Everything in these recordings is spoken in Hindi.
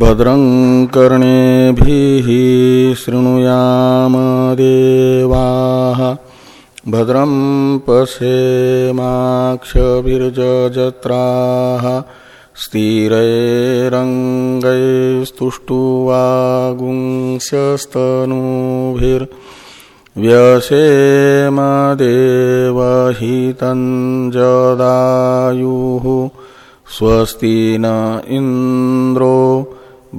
भद्रं कर्णेभिः शृणुयाम देवाः भद्रं पश्येमाक्षभिर्जत्राः स्थिरैरङ्गैस्तुष्टुवागुंस्यस्तनूभिर्व्यसेम देवहितं जदायुः स्वस्ति न इन्द्रो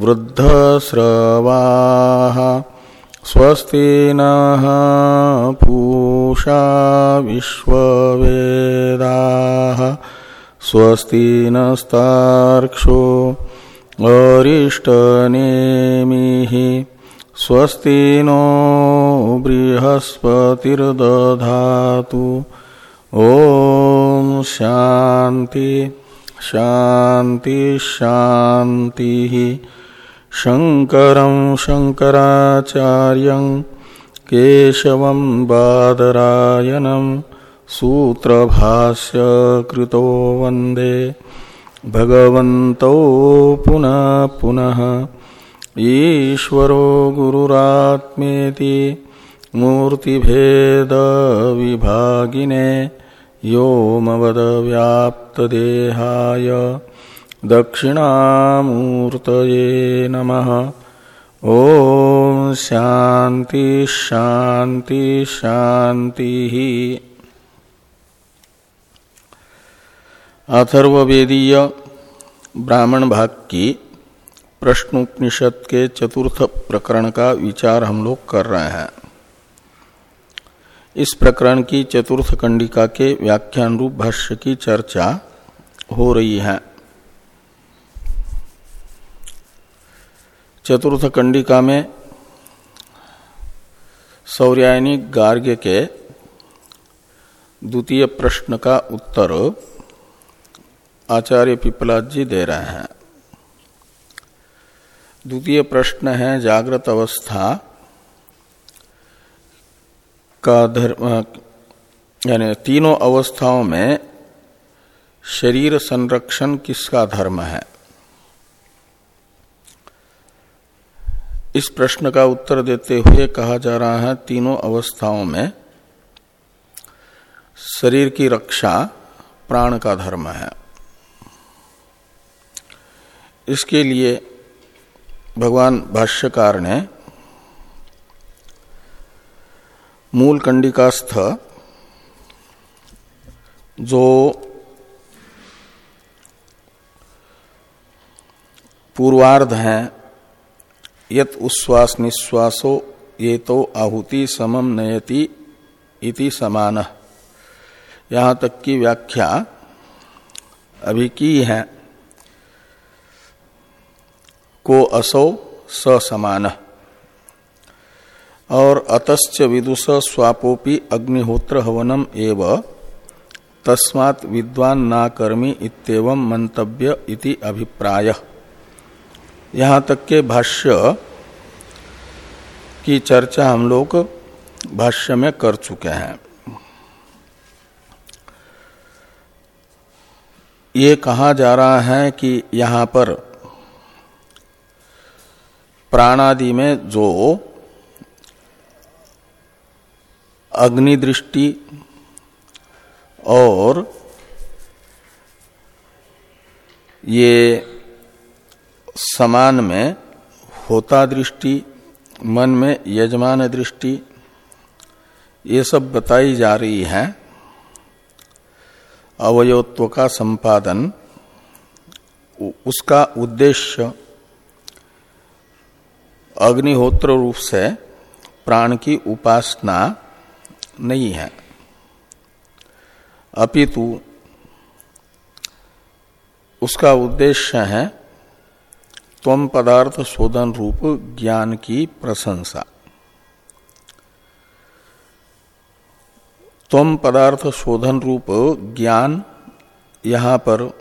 वृद्धस्रवाः स्वस्ति नः पूषा विश्ववेदाः स्वस्ति नस्तार्क्षो अरिष्टनेमिः स्वस्ति नो बृहस्पतिर्दधातु। ॐ शान्ति शान्ति, शान्तिः। शङ्करं शङ्कराचार्यं, केशवं बादरायणम् सूत्रभाष्य कृतो वंदे। भगवन्तौ पुनः पुनः। ईश्वरो गुरुरात्मेति। मूर्तिभेदविभागिने व्योमवदव्याप्तदेहाय दक्षिणामूर्तये नमः। ॐ शान्ति शान्ति शान्तिः। अथर्वेदीय ब्राह्मण भाग की प्रश्नोपनिषद के चतुर्थ प्रकरण का विचार हम लोग कर रहे हैं। इस प्रकरण की चतुर्थ कंडिका के व्याख्यान रूप भाष्य की चर्चा हो रही है। चतुर्थ कंडिका में सौर्यायनी गार्ग्य के द्वितीय प्रश्न का उत्तर आचार्य पिपलाद जी दे रहे हैं। द्वितीय प्रश्न है, जागृत अवस्था का धर्म यानी तीनों अवस्थाओं में शरीर संरक्षण किसका धर्म है? इस प्रश्न का उत्तर देते हुए कहा जा रहा है, तीनों अवस्थाओं में शरीर की रक्षा प्राण का धर्म है। इसके लिए भगवान भाष्यकार ने मूल कंडिकास्थ जो पूर्वार्ध है, यत उश्वास निश्वासो ये तो आहुति समम नयति इति समान। यहाँ तक की व्याख्या अभी की है, को असौ स समान और अतश्च विदुष स्वापोपि अग्निहोत्र हवनम एव, तस्मात् विद्वान नाकर्मी इतम मंतव्य इति अभिप्राय। यहाँ तक के भाष्य की चर्चा हम लोग भाष्य में कर चुके हैं। ये कहा जा रहा है कि यहाँ पर प्राणादि में जो अग्नि दृष्टि और ये समान में होता दृष्टि, मन में यजमान दृष्टि, ये सब बताई जा रही है। अवयोत्व का संपादन उसका उद्देश्य अग्निहोत्र रूप से प्राण की उपासना नहीं है। अपितु, उसका उद्देश्य है तम पदार्थ शोधन रूप ज्ञान की प्रशंसा। तम पदार्थ शोधन रूप ज्ञान यहाँ पर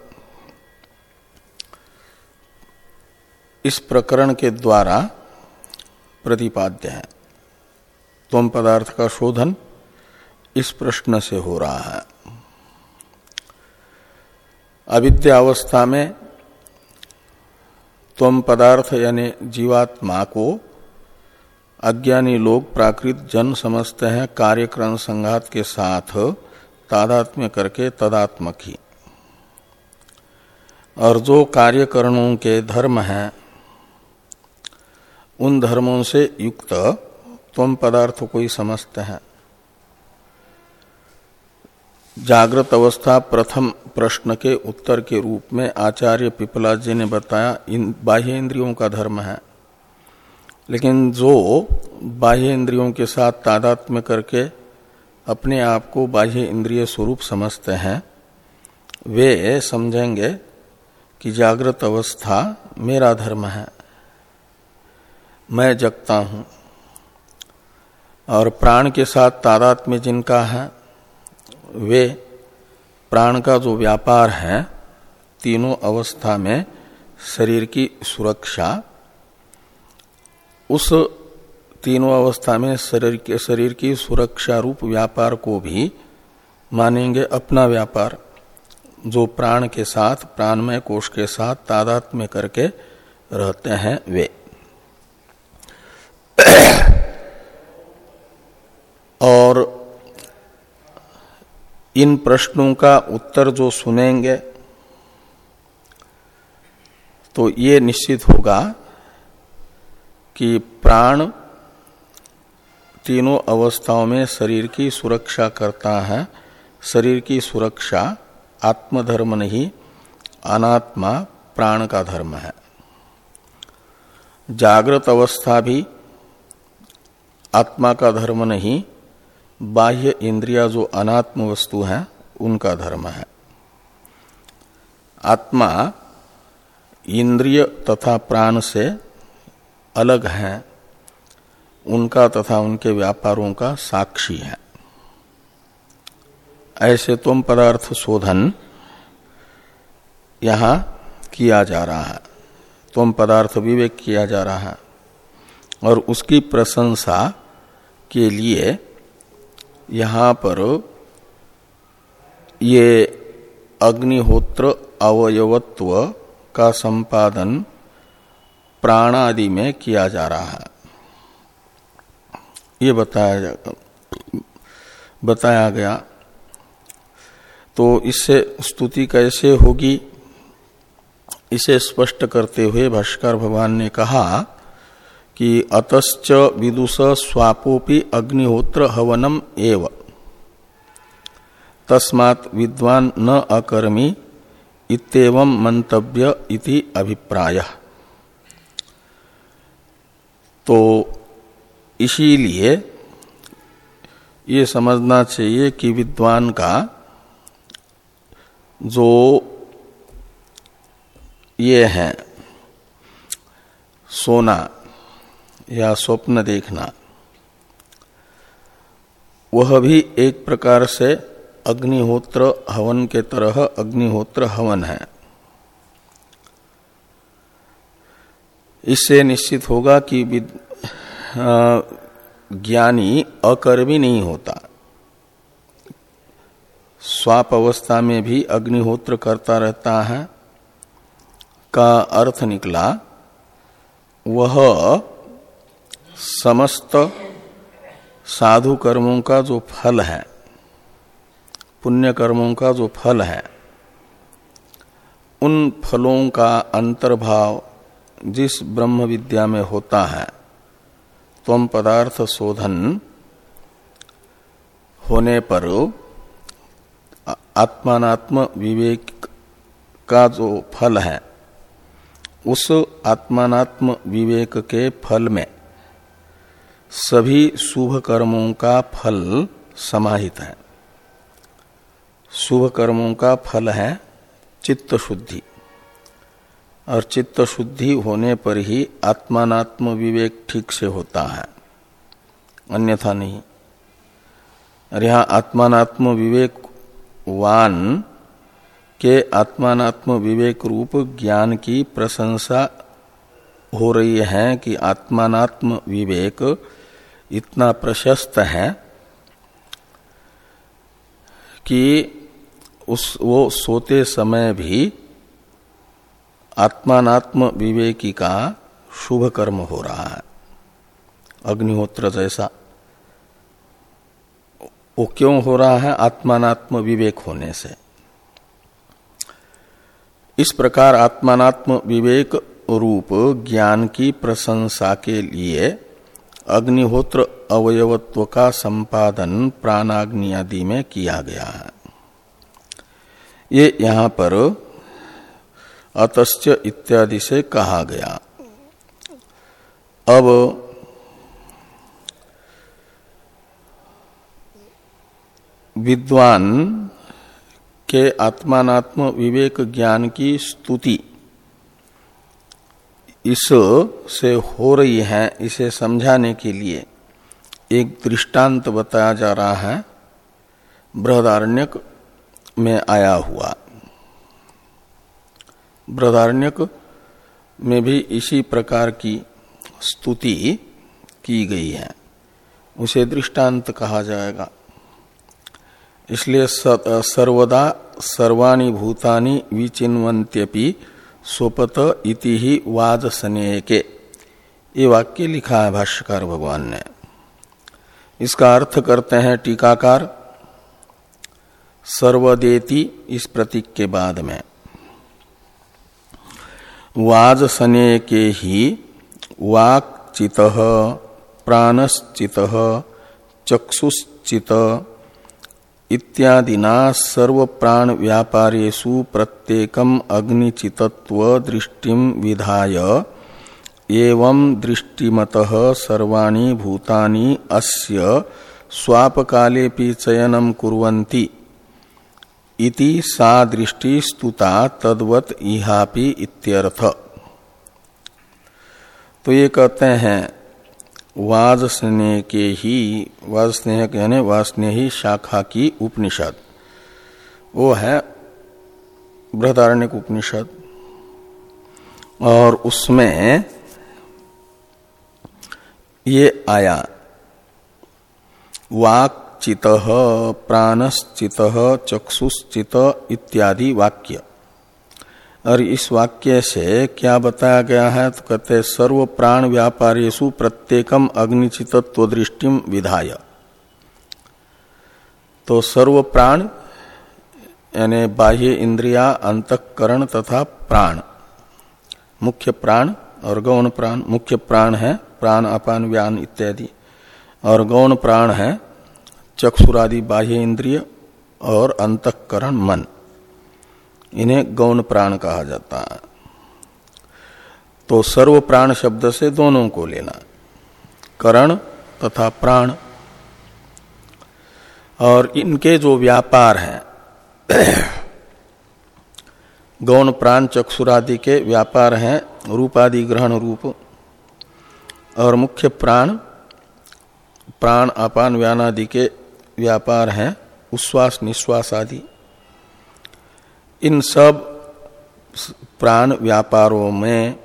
इस प्रकरण के द्वारा प्रतिपाद्य है। तम पदार्थ का शोधन इस प्रश्न से हो रहा है। अविद्यावस्था में तम पदार्थ यानी जीवात्मा को अज्ञानी लोग प्राकृत जन समझते हैं, कार्यक्रम संघात के साथ तादात्म्य करके तदात्मक। ही और जो कार्यकरणों के धर्म हैं, उन धर्मों से युक्त तम पदार्थ को ही समझते हैं। जागृत अवस्था प्रथम प्रश्न के उत्तर के रूप में आचार्य पिपला जी ने बताया, इन बाह्य इंद्रियों का धर्म है। लेकिन जो बाह्य इंद्रियों के साथ तादात्म्य करके अपने आप को बाह्य इंद्रिय स्वरूप समझते हैं, वे समझेंगे कि जागृत अवस्था मेरा धर्म है। मैं जगता हूँ और प्राण के साथ तादात्म्य जिनका है वे प्राण का जो व्यापार है, तीनों अवस्था में शरीर की सुरक्षा, उस तीनों अवस्था में शरीर के, शरीर की सुरक्षा रूप व्यापार को भी मानेंगे अपना व्यापार, जो प्राण के साथ, प्राणमय कोष के साथ तादात्म्य करके रहते हैं वे। और इन प्रश्नों का उत्तर जो सुनेंगे तो ये निश्चित होगा कि प्राण तीनों अवस्थाओं में शरीर की सुरक्षा करता है। शरीर की सुरक्षा आत्मधर्म नहीं, अनात्मा प्राण का धर्म है। जागृत अवस्था भी आत्मा का धर्म नहीं बाह्य इंद्रिया जो अनात्म वस्तु है, उनका धर्म है। आत्मा इंद्रिय तथा प्राण से अलग है, उनका तथा उनके व्यापारों का साक्षी है। ऐसे तुम पदार्थ शोधन यहाँ किया जा रहा है। तुम पदार्थ विवेक किया जा रहा है और उसकी प्रशंसा के लिए यहाँ पर ये अग्निहोत्र अवयवत्व का संपादन प्राण आदि में किया जा रहा है। ये बताया बताया गया। तो इससे स्तुति कैसे होगी? इसे स्पष्ट करते हुए भाष्कर भगवान ने कहा कि अतश्च विदुष स्वापोपि अग्निहोत्र हवनम एव। तस्मात् विद्वान न अकर्मी इतव मंतव्य इति अभिप्राय। तो इसीलिए ये समझना चाहिए कि विद्वान का जो ये है, सोना या स्वप्न देखना। वह भी एक प्रकार से अग्निहोत्र हवन के तरह अग्निहोत्र हवन है। इससे निश्चित होगा कि ज्ञानी अकर्मी नहीं होता। स्वाप अवस्था में भी अग्निहोत्र करता रहता है। का अर्थ निकला, वह समस्त साधु कर्मों का जो फल है पुण्य कर्मों का जो फल है, उन फलों का अंतर्भाव जिस ब्रह्म विद्या में होता है तम पदार्थ शोधन होने पर आत्मात्म विवेक का जो फल है, उस आत्मात्म विवेक के फल में सभी शुभ कर्मों का फल समाहित है। शुभ कर्मों का फल है चित्त शुद्धि और चित्त शुद्धि होने पर ही आत्मात्म विवेक ठीक से होता है। अन्यथा नहीं। और यहाँ आत्मात्म विवेक वान के आत्मात्म विवेक रूप ज्ञान की प्रशंसा हो रही है कि आत्मात्म विवेक इतना प्रशस्त है कि उस, वो सोते समय भी आत्मात्म विवेकी का शुभ कर्म हो रहा है। अग्निहोत्र जैसा। वो क्यों हो रहा है? आत्मात्म विवेक होने से। इस प्रकार आत्मात्म विवेक रूप ज्ञान की प्रशंसा के लिए अग्निहोत्र अवयवत्व का संपादन प्राणाग्नि आदि में किया गया। है ये यहाँ पर अतश्च इत्यादि से कहा गया। अब विद्वान के आत्मात्म विवेक ज्ञान की स्तुति इस से हो रही है, इसे समझाने के लिए एक दृष्टांत बताया जा रहा है। बृहदारण्यक में आया हुआ। बृहदारण्यक में भी इसी प्रकार की स्तुति की गई है। उसे दृष्टांत कहा जाएगा। इसलिए सर्वदा सर्वाणी भूतानि विचिन्वंत्यपि स्वपत इति ही वाद के ये वाक्य लिखा है भाष्यकार भगवान ने। इसका अर्थ करते हैं टीकाकार, सर्वदेति इस प्रतीक के बाद में। वाज सने के ही वाक्चित, प्राणश्चित, चक्षुश्चित इत्यादिना सर्व प्राण व्यापारेशु प्रत्येकम अग्निचितत्व दृष्टि विधाय। एवं दृष्टिमत सर्वाणी भूतानि अस्य स्वापकाले चयनम कुर्वन्ति। इति सा दृष्टि स्तुता तद्वत इहापि इत्यर्थ। तो ये कहते हैं वाज स्नेह के ही वाज स्नेह यानी वास्नेही शाखा की उपनिषद। वो है बृहदारण्य उपनिषद। और उसमें ये आया वाक चित प्राणश्चित, चक्षुश्चित इत्यादि वाक्य। और इस वाक्य से क्या बताया गया है? तो कहते सर्व प्राण व्यापारेशु प्रत्येकम अग्निचितत्व दृष्टि विधाय। तो सर्व प्राण, यानी बाह्य इंद्रिया, अंतकरण तथा प्राण। मुख्य प्राण और गौण प्राण, मुख्य प्राण है, प्राण, अपान, व्यान इत्यादि। और गौण प्राण है, चक्षुरादि बाह्य इंद्रिय और अंतकरण मन। इन्हें गौण प्राण कहा जाता है। तो सर्व प्राण शब्द से दोनों को लेना। करण तथा प्राण। और इनके जो व्यापार हैं, गौण प्राण चक्षुरादि के व्यापार हैं, रूपादि ग्रहण रूप। और मुख्य प्राण प्राण अपान व्यानादि के व्यापार हैं, उश्वास निश्वास आदि। इन सब प्राण व्यापारों में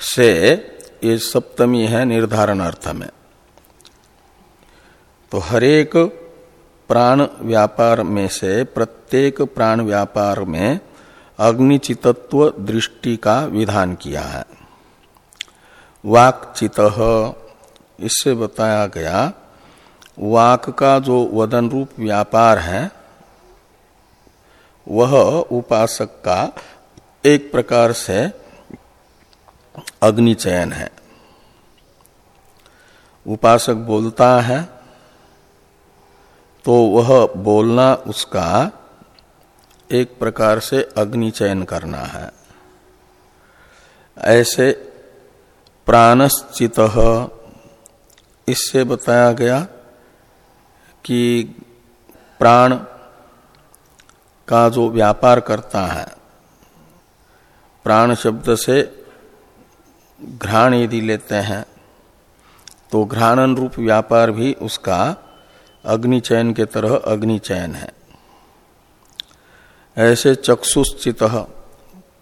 से ये सप्तमी है निर्धारण अर्थ में। तो हरेक प्राण व्यापार में से प्रत्येक प्राण व्यापार में अग्निचितत्व दृष्टि का विधान किया है। वाकचित, इससे बताया गया, वाक का जो वदन रूप व्यापार है वह उपासक का एक प्रकार से अग्नि चयन है। उपासक बोलता है तो वह बोलना उसका एक प्रकार से अग्नि चयन करना है। ऐसे प्राणश्चित इससे बताया गया कि प्राण का जो व्यापार करता है। प्राण शब्द से घ्राण यदि लेते हैं तो घ्राणन रूप व्यापार भी उसका अग्नि चयन के तरह अग्नि चयन है। ऐसे चक्षुश्चित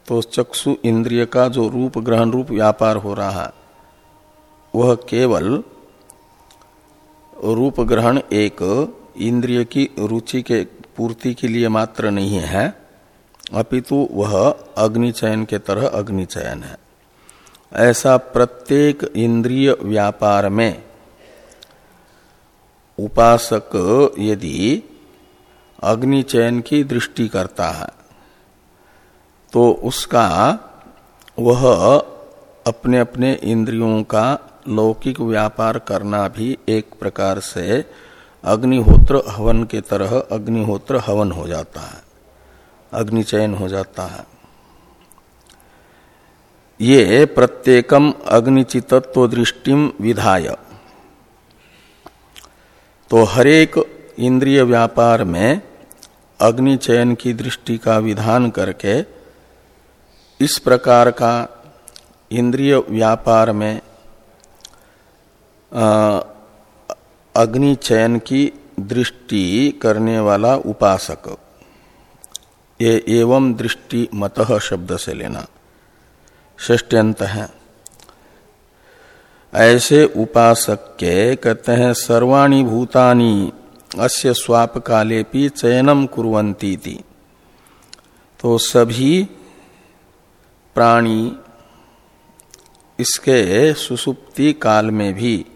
तो चक्षु इंद्रिय का जो रूप, ग्रहण रूप व्यापार हो रहा है, वह केवल रूप ग्रहण एक इंद्रिय की रुचि के पूर्ति के लिए मात्र नहीं है, अपितु वह अग्निचयन के तरह अग्निचयन है। ऐसा प्रत्येक इंद्रिय व्यापार में उपासक यदि अग्निचयन की दृष्टि करता है तो उसका वह अपने अपने इंद्रियों का लौकिक व्यापार करना भी एक प्रकार से अग्निहोत्र हवन के तरह अग्निहोत्र हवन हो जाता है। अग्निचयन हो जाता है। ये प्रत्येकम अग्निचितत्व दृष्टिम विधाय। तो हरेक इंद्रिय व्यापार में अग्निचयन की दृष्टि का विधान करके इस प्रकार का इंद्रिय व्यापार में अग्निचयन की दृष्टि करने वाला उपासक। ये एवं दृष्टि मत शब्द से लेना। षष्ट्यंत है। ऐसे उपासक के कहते हैं, सर्वाणी भूतानी, अस्य स्वाप काले भी चयनम कुरंती तो सभी प्राणी इसके सुसुप्ति काल में भी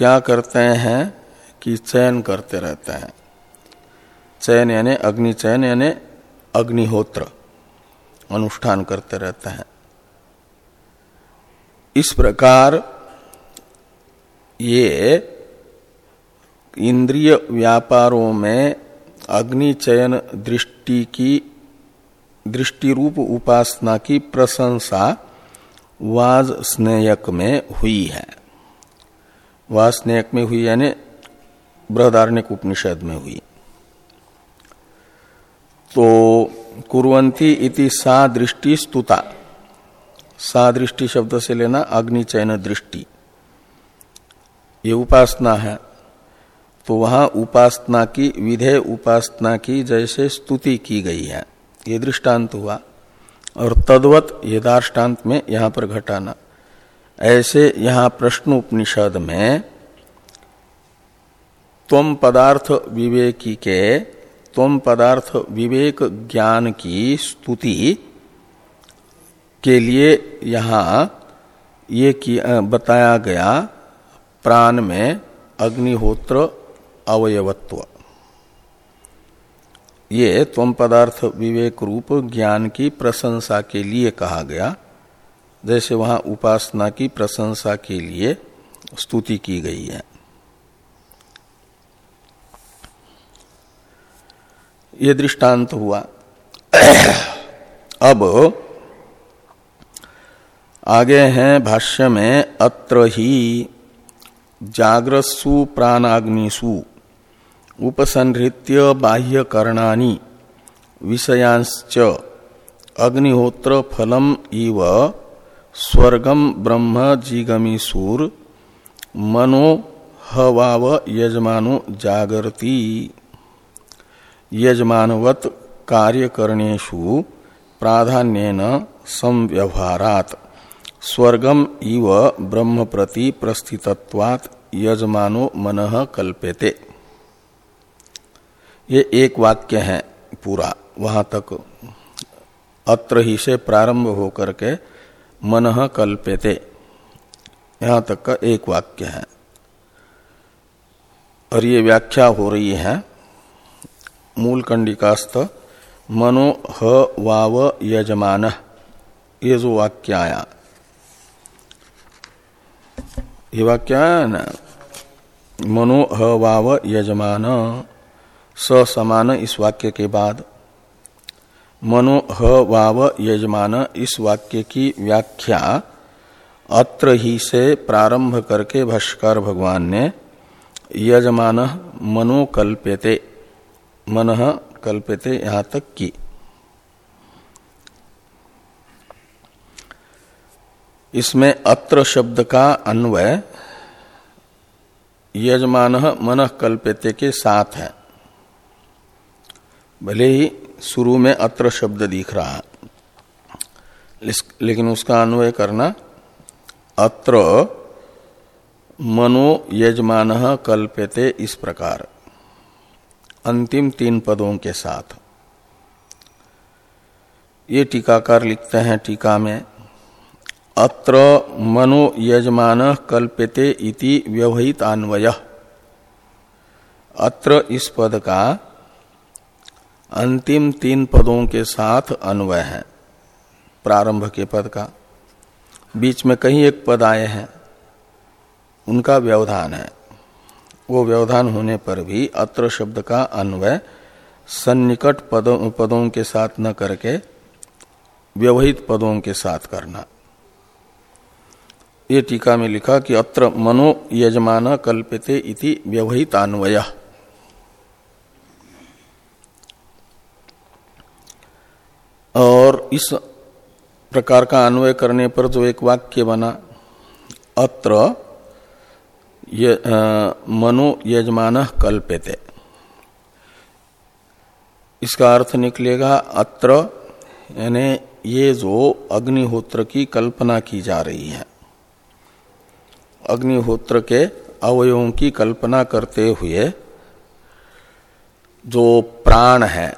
क्या करते हैं कि चयन करते रहते हैं। चयन यानी अग्नि चयन यानी अग्निहोत्र अनुष्ठान करते रहते हैं। इस प्रकार ये इंद्रिय व्यापारों में अग्नि चयन दृष्टि की, दृष्टि रूप उपासना की प्रशंसा वाज स्नेयक में हुई है। वाज स्नेयक में हुई, यानी बृहदारण्य उपनिषद में हुई। तो कुरंती इति सा दृष्टि स्तुता। सा दृष्टि शब्द से लेना अग्नि चयन दृष्टि। ये उपासना है। तो वहाँ उपासना की, विधेय उपासना की, जैसे स्तुति की गई है। ये दृष्टांत हुआ। और तद्वत ये दार्टान्त में यहाँ पर घटाना। ऐसे यहाँ प्रश्न उपनिषद में तम पदार्थ विवेकी के तम पदार्थ विवेक ज्ञान की स्तुति के लिए यहाँ ये बताया गया प्राण में अग्निहोत्र अवयवत्व। ये तम पदार्थ विवेक रूप ज्ञान की प्रशंसा के लिए कहा गया। जैसे वहाँ उपासना की प्रशंसा के लिए स्तुति की गई है। ये दृष्टांत हुआ। अब आगे हैं भाष्य में, अत्र ही जाग्रसु प्राणाग्निषु, उपसंहृत्य बाह्य करणानि अग्निहोत्र फलम इव स्वर्गम ब्रह्म जिगमीसूर मनो हवाव यजमानो जागरती। यजमानवत कार्यकरणेशु प्राधान्यन संव्यवहारात। स्वर्गम इव ब्रह्म प्रति प्रस्थितत्वात् यजमानो मन कल्पेते ये एक वाक्य है पूरा, वहाँ तक। अत्र ही से प्रारंभ होकर के मन कल्पेते यहाँ तक का एक वाक्य है। और ये व्याख्या हो रही है मूल कंडिकास्त मनो ह वाव यजमान। ये जो वाक्य आया। ये वाक्य आया ना? मनो ह वाव यजमान स समान इस वाक्य के बाद मनो ह वाव यजमान, इस वाक्य की व्याख्या अत्र ही से प्रारंभ करके भाष्कर भगवान ने, यजमान मनोकल्प्यते मन कल्पते यहाँ तक की। इसमें अत्र शब्द का अन्वय, यजमान मन कल्पते के साथ है। भले ही शुरू में अत्र शब्द दिख रहा। है लेकिन उसका अन्वय करना, अत्र मनो यजमान कल्प्यते इस प्रकार। अंतिम तीन पदों के साथ। ये टीकाकार लिखते हैं टीका में, अत्र मनो यजमान कल्प्यते इति व्यवहित अन्वय अत्र इस पद का अंतिम तीन पदों के साथ अन्वय है। प्रारंभ के पद का। बीच में कहीं एक पद आए हैं। उनका व्यवधान है। वो व्यवधान होने पर भी अत्र शब्द का अन्वय सन्निकट पदों, पदों के साथ न करके व्यवहित पदों के साथ करना। ये टीका में लिखा कि अत्र मनो यजमान कल्पते इति व्यवहितान्वय। और इस प्रकार का अन्वय करने पर जो एक वाक्य बना अत्र ये, मनो यजमान कल्पते इसका अर्थ निकलेगा अत्र यानी ये जो अग्निहोत्र की कल्पना की जा रही है। अग्निहोत्र के अवयवों की कल्पना करते हुए जो प्राण है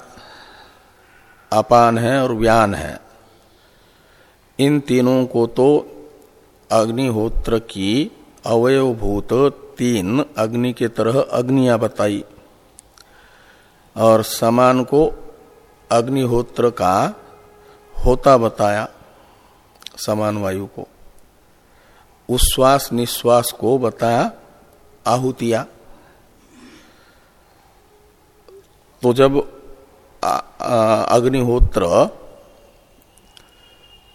अपान है और व्यान है। इन तीनों को तो अग्निहोत्र की अवयवभूत तीन अग्नि के तरह अग्निया बताई और समान को अग्निहोत्र का होता बताया समान वायु को। उश्वास निश्वास को बताया आहुतिया। तो जब अग्निहोत्र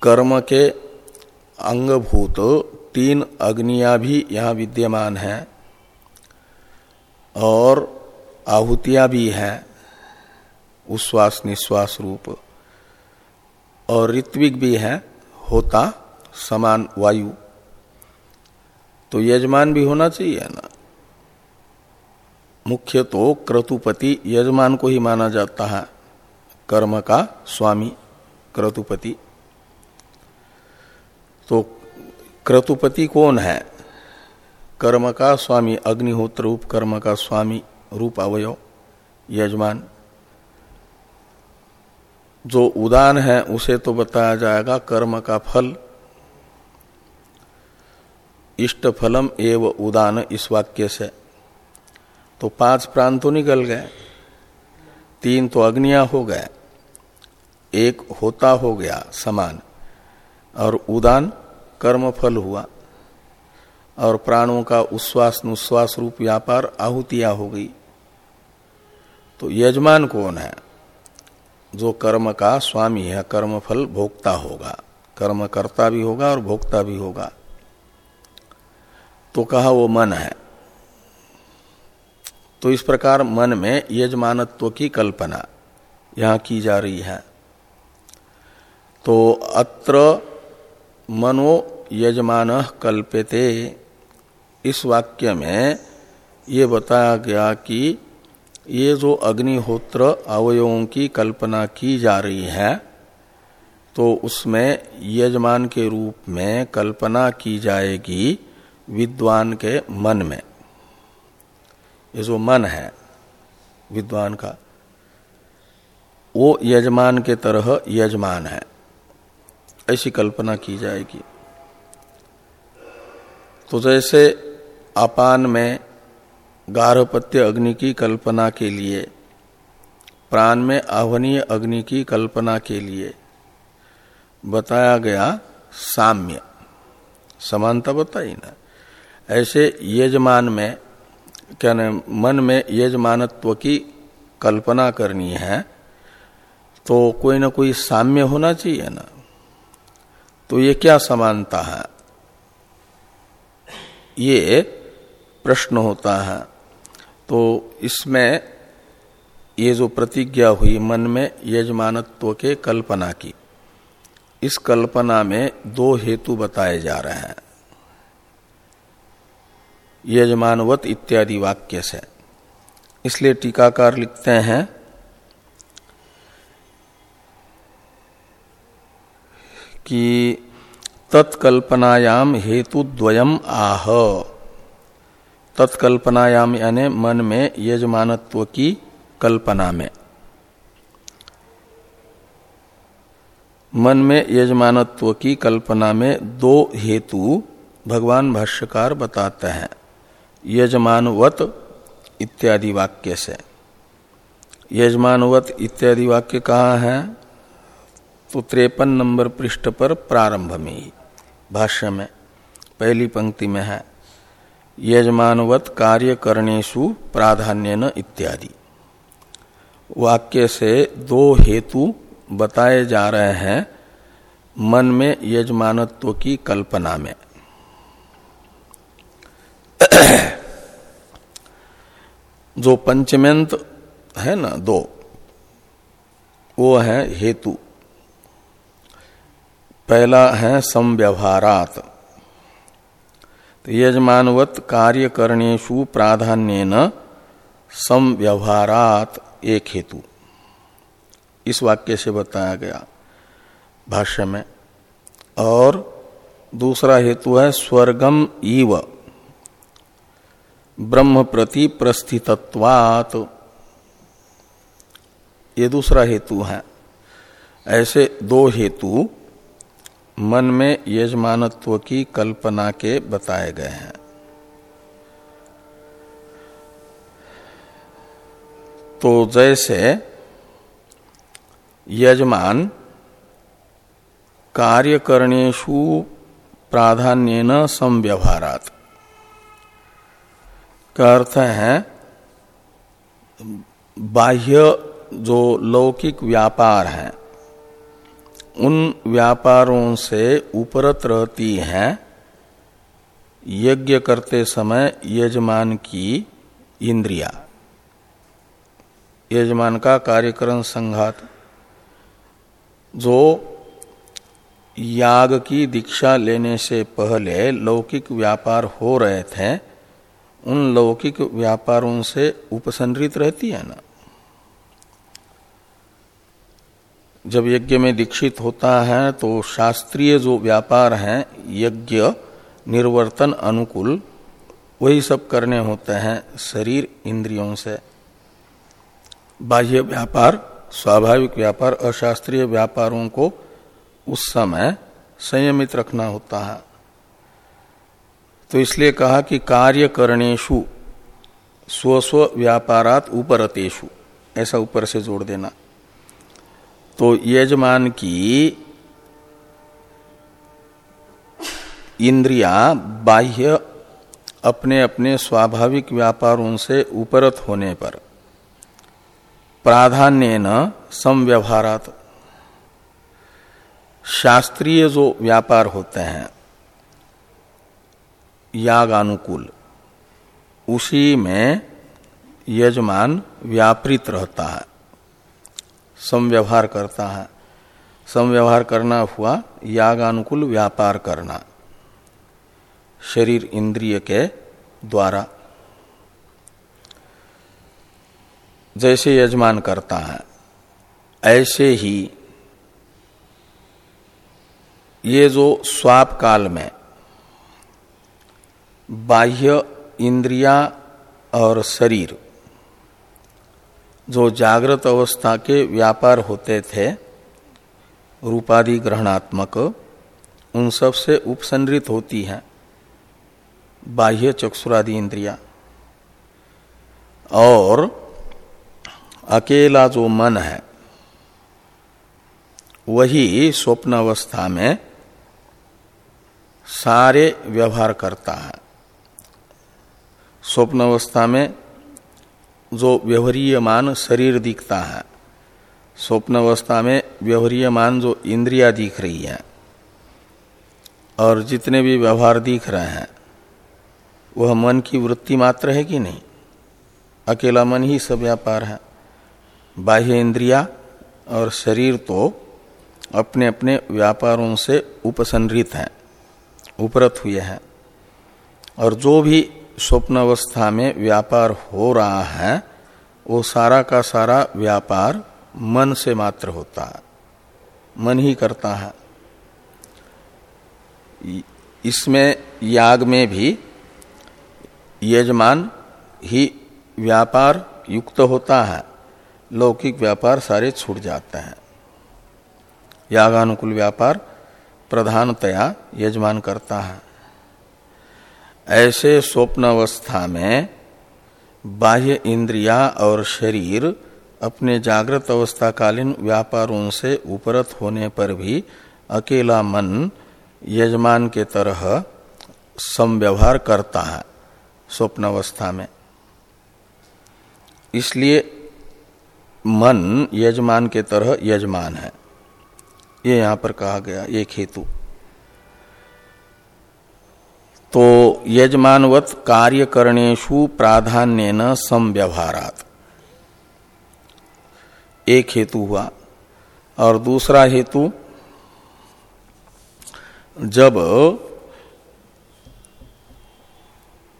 कर्म के अंगभूत तीन अग्निया भी यहाँ विद्यमान है और आहुतियाँ भी हैं, उश्वास, निश्वास रूप। और ऋत्विक भी है, होता समान वायु। तो यजमान भी होना चाहिए ना? मुख्य तो क्रतुपति यजमान को ही माना जाता है। कर्म का स्वामी, क्रतुपति। तो क्रतुपति कौन है? कर्म का स्वामी, अग्निहोत्र रूप कर्म का स्वामी रूप अवयव यजमान। जो उदान है, उसे तो बताया जाएगा, कर्म का फल। इष्ट फलम एव उदान, इस वाक्य से। तो पाँच प्राण तो निकल गए। तीन तो अग्निया हो गए। एक होता हो गया समान, और उदान कर्म फल हुआ, और प्राणों का उश्वास नुश्वास रूप व्यापार आहुतिया हो गई। तो यजमान कौन है? जो कर्म का स्वामी है कर्म फल भोक्ता होगा। कर्म करता भी होगा और भोक्ता भी होगा। तो कहा वो मन है। तो इस प्रकार मन में यजमानत्व की कल्पना यहाँ की जा रही है। तो अत्र मनो यजमान कल्पते इस वाक्य में ये बताया गया कि ये जो अग्निहोत्र अवयवों की कल्पना की जा रही है तो उसमें यजमान के रूप में कल्पना की जाएगी विद्वान के मन में। ये जो मन है, विद्वान का, वो यजमान के तरह यजमान है। ऐसी कल्पना की जाएगी। तो जैसे अपान में गार्भपत्य अग्नि की कल्पना के लिए, प्राण में आह्वनीय अग्नि की कल्पना के लिए बताया गया साम्य। समानता बताई ना। ऐसे यजमान में, क्या न मन में यजमानत्व की कल्पना करनी है तो कोई ना कोई साम्य होना चाहिए ना। तो ये क्या समानता है? ये प्रश्न होता है। तो इसमें ये जो प्रतिज्ञा हुई मन में यजमानत्व के कल्पना की, इस कल्पना में दो हेतु बताए जा रहे हैं। यजमानवत इत्यादि वाक्य से। इसलिए टीकाकार लिखते हैं कि तत्कल्पनायाम हेतु द्वयम आह। तत्कल्पनायाम यानी मन में यजमानत्व की कल्पना में। मन में यजमानत्व की कल्पना में दो हेतु भगवान भाष्यकार बताते हैं। यजमानवत इत्यादि वाक्य से। यजमानवत इत्यादि वाक्य कहाँ है? तो त्रेपन नंबर पृष्ठ पर प्रारंभ में ही। भाष्य में, पहली पंक्ति में है, यजमानवत कार्य करणेशु प्राधान्य न इत्यादि। वाक्य से दो हेतु बताए जा रहे हैं मन में यजमानत्व की कल्पना में। जो पंचमेंत है ना, दो, वो है हेतु। पहला है संव्यवहारात। तो यजमानवत कार्य करणेशु प्राधान्य समव्यवहारात एक हेतु। इस वाक्य से बताया गया भाष्य में। और दूसरा हेतु है स्वर्गम ईव ब्रह्म प्रति प्रस्थितत्वात। ये दूसरा हेतु है। ऐसे दो हेतु मन में यजमानत्व की कल्पना के बताए गए हैं। तो जैसे यजमान कार्यकरणेशु प्राधान्य न संव्यवहारात। का अर्थ है, बाह्य जो लौकिक व्यापार है उन व्यापारों से उपरत रहती है। यज्ञ करते समय यजमान की इंद्रिया। यजमान का कार्यकरण संघात। जो याग की दीक्षा लेने से पहले लौकिक व्यापार हो रहे थे, उन लौकिक व्यापारों से उपसंहरित रहती है ना? जब यज्ञ में दीक्षित होता है तो शास्त्रीय जो व्यापार हैं, यज्ञ, निर्वर्तन, अनुकूल, वही सब करने होते हैं शरीर इंद्रियों से। बाह्य व्यापार, स्वाभाविक व्यापार, अशास्त्रीय व्यापारों को उस समय संयमित रखना होता है। तो इसलिए कहा कि कार्य करणेशु स्वस्व व्यापारात उपरतेशु, ऐसा ऊपर से जोड़ देना। तो यजमान की इंद्रिया बाह्य अपने अपने स्वाभाविक व्यापारों से उपरत होने पर प्राधान्य न समव्यवहारात शास्त्रीय जो व्यापार होते हैं याग अनुकूल उसी में यजमान व्यापृत रहता है। समव्यवहार करता है। समव्यवहार करना हुआ यागानुकूल व्यापार करना। शरीर इंद्रिय के द्वारा। जैसे यजमान करता है, ऐसे ही ये जो स्वाप काल में बाह्य इंद्रिया और शरीर जो जागृत अवस्था के व्यापार होते थे, रूपादि ग्रहणात्मक, उन सबसे उपसंहरित होती है। बाह्य चक्षुरादि इंद्रिया। और अकेला जो मन है, वही स्वप्न अवस्था में सारे व्यवहार करता है। स्वप्न अवस्था में जो व्यवहारियमान शरीर दिखता है स्वप्न अवस्था में व्यवहारियमान जो इंद्रिया दिख रही है, और जितने भी व्यवहार दिख रहे हैं, वह मन की वृत्ति मात्र है कि नहीं? अकेला मन ही सब व्यापार है। बाह्य इंद्रिया और शरीर तो अपने अपने व्यापारों से उपसंहरित हैं, उपरत हुए हैं, और जो भी स्वप्न अवस्था में व्यापार हो रहा है, वो सारा का सारा व्यापार मन से मात्र होता है। मन ही करता है। इसमें याग में भी यजमान ही व्यापार युक्त होता है, लौकिक व्यापार सारे छूट जाते हैं। यागानुकूल व्यापार प्रधानतया यजमान करता है। ऐसे स्वप्न अवस्था में बाह्य इंद्रिया और शरीर अपने जागृत अवस्था कालीन व्यापारों से उपरत होने पर भी अकेला मन यजमान के तरह संव्यवहार करता है स्वप्न अवस्था में। इसलिए मन यजमान के तरह यजमान है। ये यहाँ पर कहा गया, एक हेतु। तो यजमानवत कार्यकरणेशु प्राधान्य न संव्यवहारात। एक हेतु हुआ, और दूसरा हेतु, जब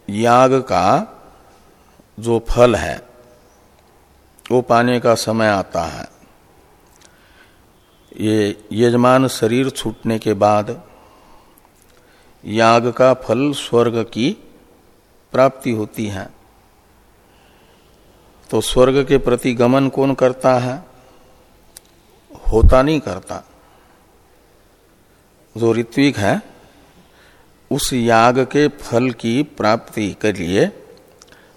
याग का जो फल है, वो पाने का समय आता है, ये यजमान शरीर छूटने के बाद याग का फल स्वर्ग की प्राप्ति होती है। तो स्वर्ग के प्रति गमन कौन करता है? होता नहीं करता। जो ऋत्विक है, उस याग के फल की प्राप्ति के लिए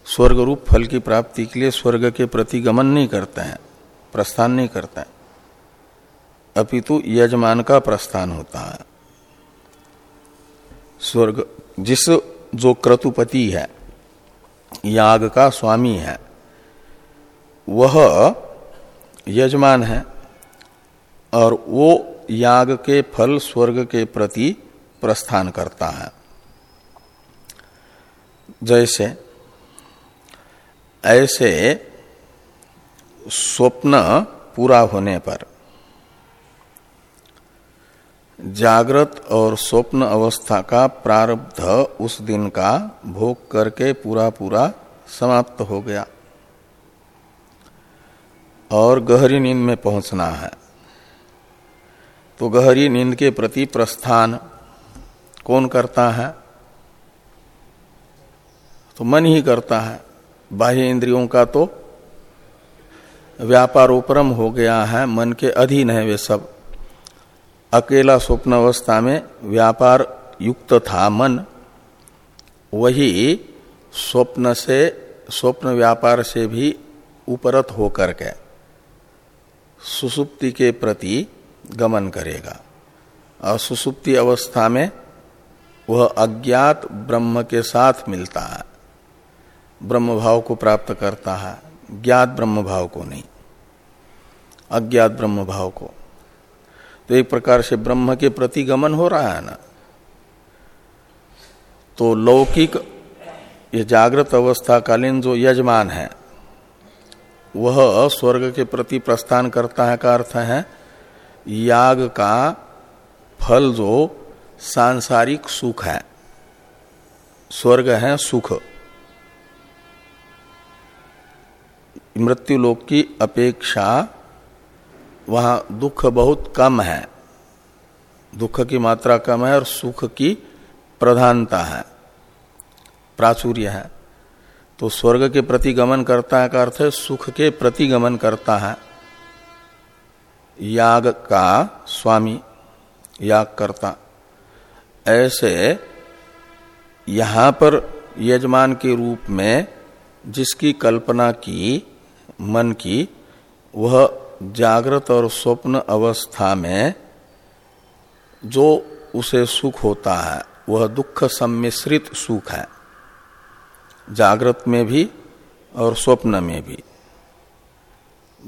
स्वर्ग रूप फल की प्राप्ति के लिए स्वर्ग के प्रति गमन नहीं करते हैं, प्रस्थान नहीं करते हैं। अपितु यजमान का प्रस्थान होता है। स्वर्ग, जिस जो क्रतुपति है, याग का स्वामी है, वह यजमान है, और वो याग के फल स्वर्ग के प्रति प्रस्थान करता है। जैसे, ऐसे स्वप्न पूरा होने पर जागृत और स्वप्न अवस्था का प्रारब्ध उस दिन का भोग करके पूरा पूरा समाप्त हो गया। और गहरी नींद में पहुँचना है। तो गहरी नींद के प्रति प्रस्थान कौन करता है? तो मन ही करता है। बाह्य इंद्रियों का तो व्यापारोपरम हो गया है। मन के अधीन है वे सब। अकेला स्वप्न अवस्था में व्यापार युक्त था मन। वही स्वप्न से, स्वप्न व्यापार से भी उपरत होकर के सुसुप्ति के प्रति गमन करेगा। और सुसुप्ति अवस्था में वह अज्ञात ब्रह्म के साथ मिलता है। ब्रह्म भाव को प्राप्त करता है, ज्ञात ब्रह्म भाव को नहीं। अज्ञात ब्रह्म भाव को तो एक प्रकार से ब्रह्म के प्रति गमन हो रहा है ना। तो लौकिक ये जागृत अवस्था कालीन जो यजमान है, वह स्वर्ग के प्रति प्रस्थान करता है, का अर्थ है याग का फल जो सांसारिक सुख है। स्वर्ग है सुख। मृत्यु लोक की अपेक्षा वहाँ दुख बहुत कम है। दुख की मात्रा कम है और सुख की प्रधानता है। प्राचुर्य है। तो स्वर्ग के प्रति गमन करता है का अर्थ है सुख के प्रति गमन करता है। याग का स्वामी, याग करता। ऐसे यहाँ पर यजमान के रूप में जिसकी कल्पना की, मन की, वह जागृत और स्वप्न अवस्था में जो उसे सुख होता है, वह दुख सम्मिश्रित सुख है। जागृत में भी और स्वप्न में भी।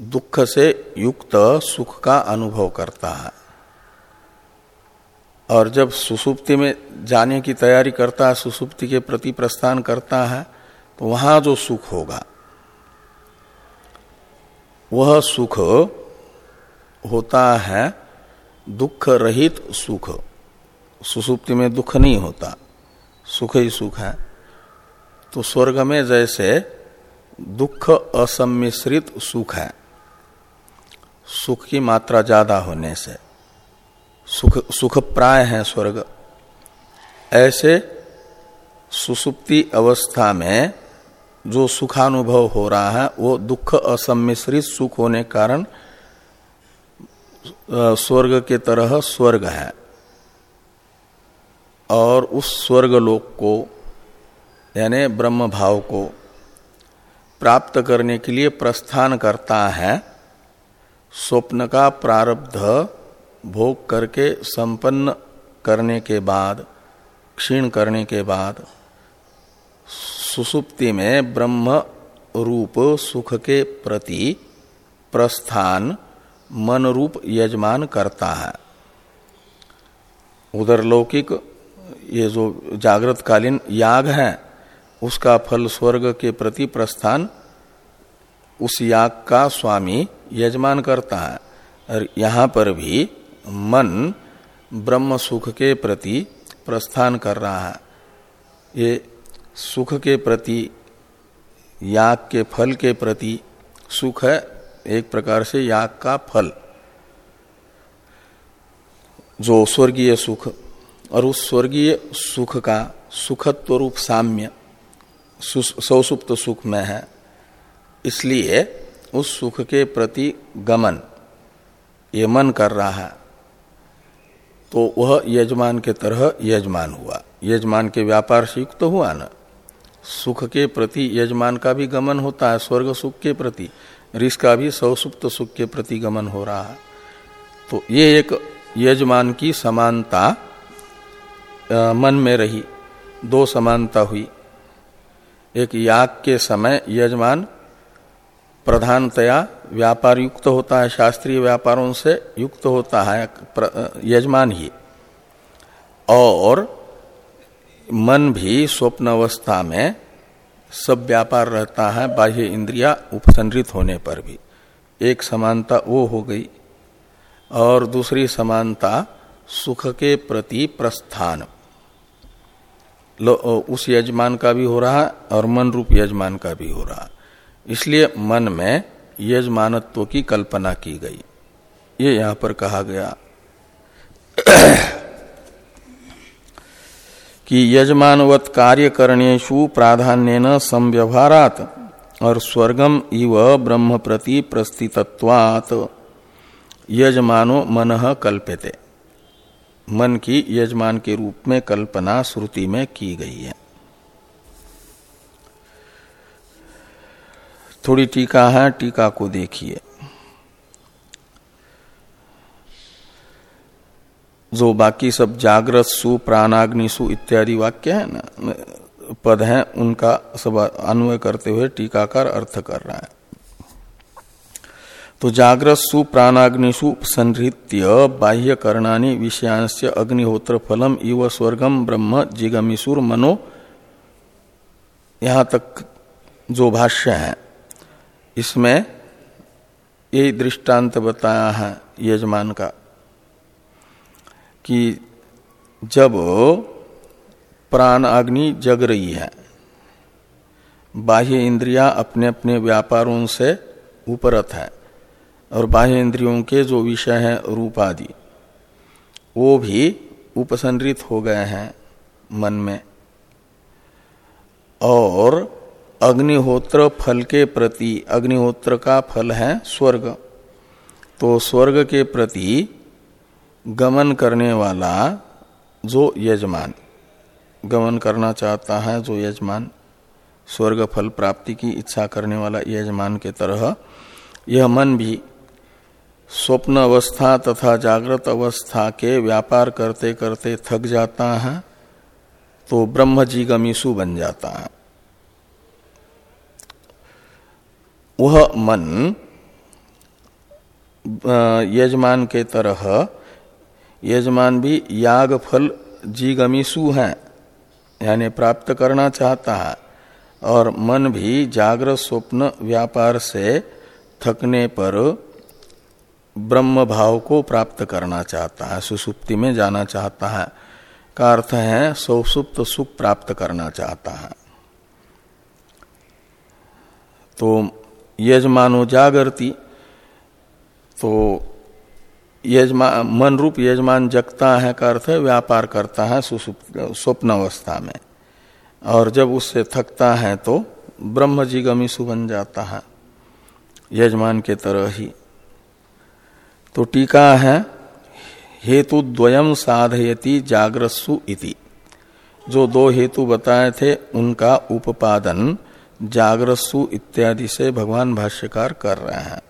दुख से युक्त सुख का अनुभव करता है। और जब सुसुप्ति में जाने की तैयारी करता है, सुसुप्ति के प्रति प्रस्थान करता है तो वहाँ जो सुख होगा वह सुख होता है, दुख रहित सुख। सुसुप्ति में दुख नहीं होता, सुख ही सुख है। तो स्वर्ग में जैसे दुख असमिश्रित सुख है, सुख की मात्रा ज़्यादा होने से। सुख सुख प्राय है स्वर्ग। ऐसे सुसुप्ति अवस्था में जो सुखानुभव हो रहा है, वो दुख असमिश्रित सुख होने कारण स्वर्ग के तरह स्वर्ग है। और उस स्वर्ग लोक को, यानी ब्रह्म भाव को प्राप्त करने के लिए प्रस्थान करता है, स्वप्न का प्रारब्ध भोग करके संपन्न करने के बाद, क्षीण करने के बाद सुसुप्ति में ब्रह्म रूप सुख के प्रति प्रस्थान मन रूप यजमान करता है। उधर लौकिक, ये जो जागृतकालीन याग है, उसका फल स्वर्ग के प्रति प्रस्थान उस याग का स्वामी यजमान करता है। और यहाँ पर भी मन ब्रह्म सुख के प्रति प्रस्थान कर रहा है। ये सुख के प्रति, याग के फल के प्रति सुख है, एक प्रकार से याग का फल। जो स्वर्गीय सुख और उस स्वर्गीय सुख का सुखत्व रूप साम्य सौसुप्त सुख में है, इसलिए उस सुख के प्रति गमन, ये मन कर रहा है तो वह यजमान के तरह यजमान हुआ। यजमान के व्यापार से युक्त तो हुआ ना। सुख के प्रति यजमान का भी गमन होता है, स्वर्ग सुख के प्रति, ऋष का भी सौसुप्त सुख के प्रति गमन हो रहा है। तो ये एक यजमान की समानता मन में रही, दो समानता हुई। एक याग के समय यजमान प्रधानतया व्यापार युक्त होता है, शास्त्रीय व्यापारों से युक्त होता है यजमान ही। और मन भी स्वप्न अवस्था में सब व्यापार रहता है, बाह्य इंद्रिया उपसंहृत होने पर भी। एक समानता वो हो गई और दूसरी समानता सुख के प्रति प्रस्थान। उस यजमान का भी हो रहा और मन रूप यजमान का भी हो रहा। इसलिए मन में यजमानत्व की कल्पना की गई। ये यहाँ पर कहा गया। कि यजमानवत कार्य करणेशु प्राधान्य संव्यवहारात, और स्वर्गम इव ब्रह्म प्रति प्रस्थितत्वात। यजमानो मन कल्प्यते। मन की यजमान के रूप में कल्पना श्रुति में की गई है। थोड़ी टीका है, टीका को देखिए। जो बाकी सब जागृत सु प्राणाग्निशु इत्यादि वाक्य है ना पद हैं, उनका सब अन्वय करते हुए टीकाकार अर्थ कर रहा है। तो जागृत सु प्राणाग्निशु संहृत्य बाह्य करणानि विषयांश अग्निहोत्र फलम इव स्वर्गम ब्रह्म जिगमिसुर मनो। यहाँ तक जो भाष्य है, इसमें यही दृष्टांत बताया है यजमान का। कि जब प्राण अग्नि जग रही है, बाह्य इंद्रिया अपने अपने व्यापारों से उपरत है और बाह्य इंद्रियों के जो विषय हैं रूप आदि, वो भी उपसंहृत हो गए हैं मन में। और अग्निहोत्र फल के प्रति, अग्निहोत्र का फल है स्वर्ग तो स्वर्ग के प्रति गमन करने वाला जो यजमान, गमन करना चाहता है जो यजमान, स्वर्ग फल प्राप्ति की इच्छा करने वाला यजमान के तरह, यह मन भी स्वप्न अवस्था तथा जागृत अवस्था के व्यापार करते करते थक जाता है तो ब्रह्म जी गमीसु बन जाता है। वह मन यजमान के तरह यजमान भी याग फल जीगमीसु है, यानी प्राप्त करना चाहता है, और मन भी जागृत स्वप्न व्यापार से थकने पर ब्रह्म भाव को प्राप्त करना चाहता है, सुसुप्ति में जाना चाहता है। का अर्थ है, सौसुप्त सुख प्राप्त करना चाहता है। तो यजमानो जागृति तो यजमान मन रूप यजमान जगता है का अर्थ व्यापार करता है स्वप्न अवस्था में। और जब उससे थकता है तो ब्रह्म जिगमिसु बन जाता है, यजमान के तरह ही। तो टीका है, हेतु द्वयम साधयति जागरस्सु इति। जो दो हेतु बताए थे, उनका उपादन जागरस्सु इत्यादि से भगवान भाष्यकार कर रहे हैं।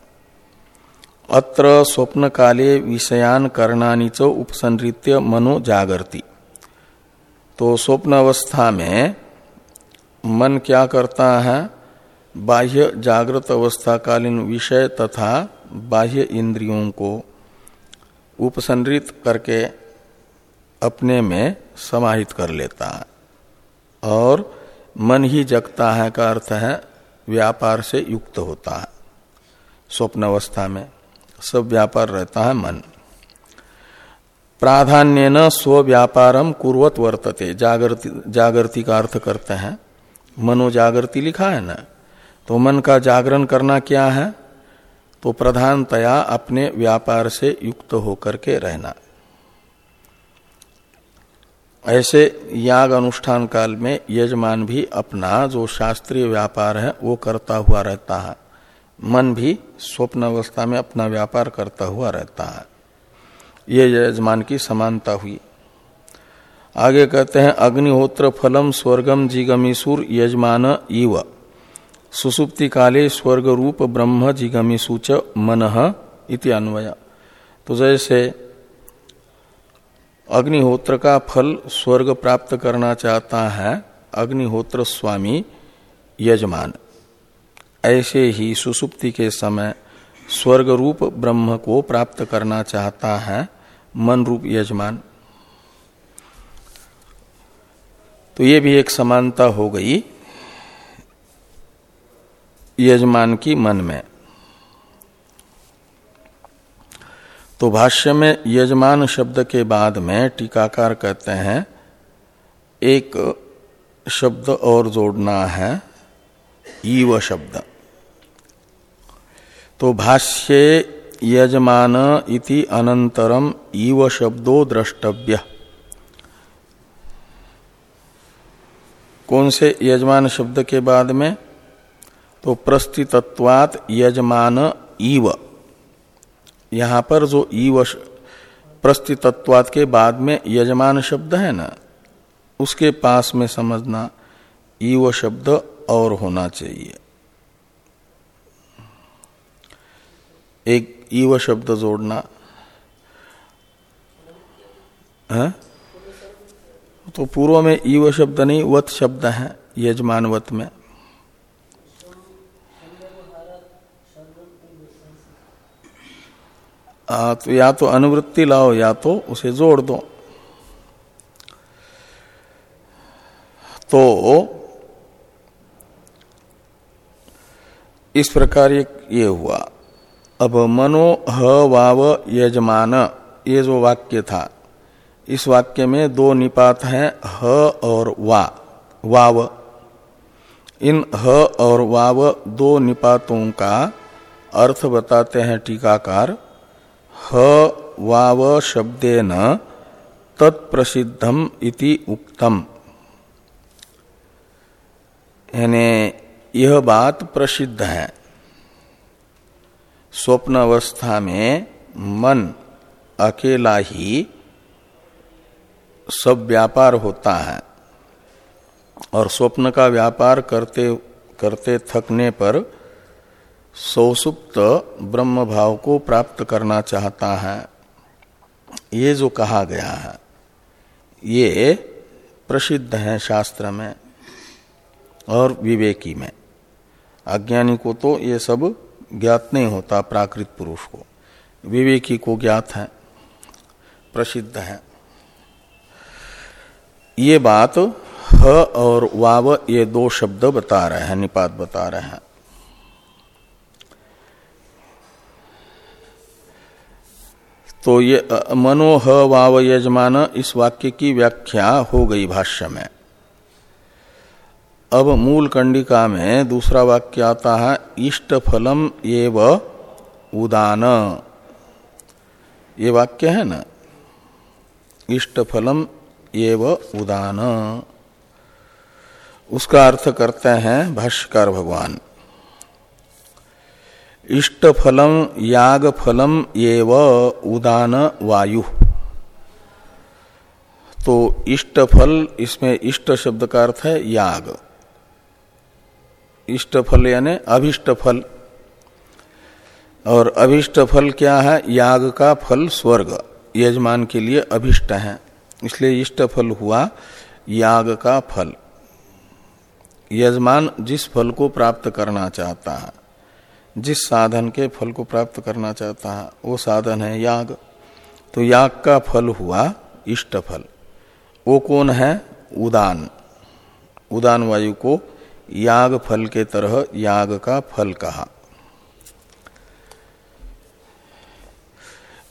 अत्र स्वप्न काले विषयान करणानी च उपसंहृत्य मनो जागरती। तो स्वप्न अवस्था में मन क्या करता है? बाह्य जागृत अवस्था कालीन विषय तथा बाह्य इंद्रियों को उपसनृत करके अपने में समाहित कर लेता है। और मन ही जगता है का अर्थ है, व्यापार से युक्त होता है। स्वप्न अवस्था में सब व्यापार रहता है मन। प्राधान्य न स्व व्यापारम कुर्वत वर्तते। जागृति जागृति का अर्थ करते हैं। मनोजागृति लिखा है ना? तो मन का जागरण करना क्या है? तो प्रधानतया अपने व्यापार से युक्त होकर के रहना। ऐसे याग अनुष्ठान काल में यजमान भी अपना जो शास्त्रीय व्यापार है, वो करता हुआ रहता है। मन भी स्वप्न अवस्था में अपना व्यापार करता हुआ रहता है। ये यजमान की समानता हुई। आगे कहते हैं, अग्निहोत्र फलम स्वर्गम जिगमीसुर यजमान इव। सुसुप्ति काले स्वर्ग रूप ब्रह्म जिगमीसु च मन इति अन्वय। तो जैसे अग्निहोत्र का फल स्वर्ग प्राप्त करना चाहता है, अग्निहोत्र स्वामी यजमान। ऐसे ही सुसुप्ति के समय स्वर्ग रूप ब्रह्म को प्राप्त करना चाहता है मन रूप यजमान। तो ये भी एक समानता हो गई यजमान की मन में। तो भाष्य में यजमान शब्द के बाद में टीकाकार कहते हैं, एक शब्द और जोड़ना है, ईव शब्द। तो भाष्य यजमान इति अनंतरम ईव शब्दो द्रष्टव्य। कौन से यजमान शब्द के बाद में? तो प्रस्थितत्वात यजमान ईव यहाँ पर जो ईव प्रस्थितत्वात के बाद में यजमान शब्द है ना, उसके पास में समझना ईव शब्द और होना चाहिए। एक ईव शब्द जोड़ना। है? तो पूर्व में ईव शब्द नहीं वत शब्द है यजमान वत में। आ, तो या तो अनुवृत्ति लाओ या तो उसे जोड़ दो। तो इस प्रकार ये हुआ। अब मनो ह वाव यजमान, ये जो वाक्य था। इस वाक्य में दो निपात हैं, ह और वा, वाव। इन ह और वाव दो निपातों का अर्थ बताते हैं टीकाकार। ह वाव शब्देन तत्प्रसिद्धम इति उक्तम। यानी यह बात प्रसिद्ध है। स्वप्न अवस्था में मन अकेला ही सब व्यापार होता है। और स्वप्न का व्यापार करते करते थकने पर सौसुप्त ब्रह्म भाव को प्राप्त करना चाहता है। ये जो कहा गया है, ये प्रसिद्ध है शास्त्र में और विवेकी में। अज्ञानी को तो ये सब ज्ञात नहीं होता प्राकृत पुरुष को। विवेकी को ज्ञात है, प्रसिद्ध है। ये बात ह और वाव ये दो शब्द बता रहे हैं, निपात बता रहे हैं। तो ये मनोह वाव यजमान इस वाक्य की व्याख्या हो गई भाष्य में। अब मूल कंडिका में दूसरा वाक्य आता है इष्ट फलम एव उदान। ये वाक्य है ना? इष्ट फलम एव उदान। उसका अर्थ करते हैं भाष्यकार भगवान। इष्ट फलम याग फलम एव उदान वायु। तो इष्ट फल इसमें इष्ट शब्द का अर्थ है याग। इष्ट फल यानी अभिष्ट फल और अभिष्ट फल क्या है? याग का फल स्वर्ग, यजमान के लिए अभिष्ट है। इसलिए इष्ट फल हुआ याग का फल। यजमान जिस फल को प्राप्त करना चाहता है, जिस साधन के फल को प्राप्त करना चाहता है, वो साधन है याग। तो याग का फल हुआ इष्ट फल वो कौन है? उदान। उदान वायु को याग फल के तरह याग का फल कहा।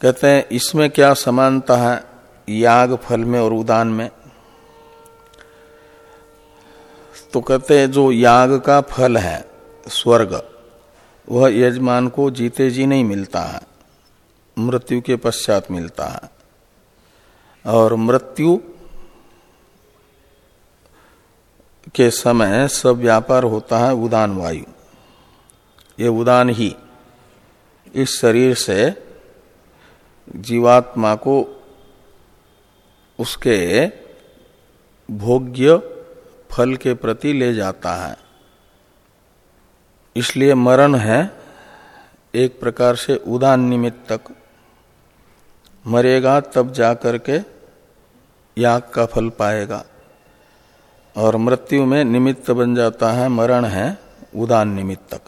कहते हैं, इसमें क्या समानता है याग फल में और उदान में? तो कहते हैं, जो याग का फल है, स्वर्ग, वह यजमान को जीते जी नहीं मिलता है, मृत्यु के पश्चात मिलता है। और मृत्यु के समय सब व्यापार होता है उदान वायु। ये उदान ही इस शरीर से जीवात्मा को उसके भोग्य फल के प्रति ले जाता है। इसलिए मरण है एक प्रकार से उदान निमित्त तक मरेगा तब जाकर के याग का फल पाएगा। और मृत्यु में निमित्त बन जाता है, मरण है, उदान निमित्तक।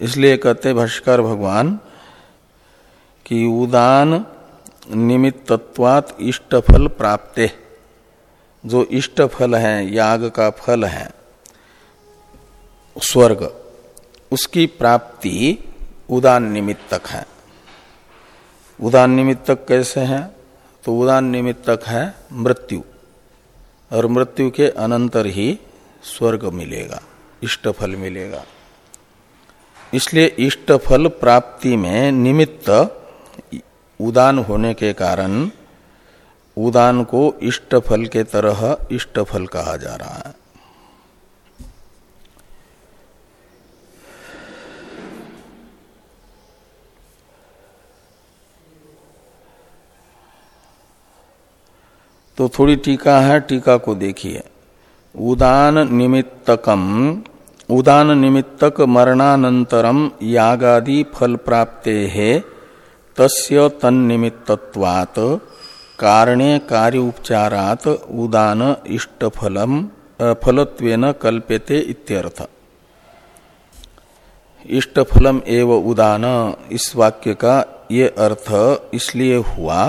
इसलिए कहते भाष्कर भगवान कि उदान निमित्तत्वात इष्टफल प्राप्ते। जो इष्ट फल है, याग का फल है, स्वर्ग, उसकी प्राप्ति उदान निमित्तक है। उदान निमित्तक कैसे है? तो उदान निमित्तक है मृत्यु। और मृत्यु के अनंतर ही स्वर्ग मिलेगा इष्ट फल मिलेगा। इसलिए इष्ट फल प्राप्ति में निमित्त उदान होने के कारण उदान को इष्ट फल के तरह इष्ट फल कहा जा रहा है। तो थोड़ी टीका है, टीका को देखिए। उदान निमित्तकम, उदान निमित्तक मरणानंतरम यागादि फल प्राप्ते है, तस्य तन्निमित्तत्वात्, कारणे कार्य उपचारात उदान इष्ट फलम फलत्वेन कल्प्यते इत्यर्थ। इष्ट फलम एव उदान, इस वाक्य का ये अर्थ इसलिए हुआ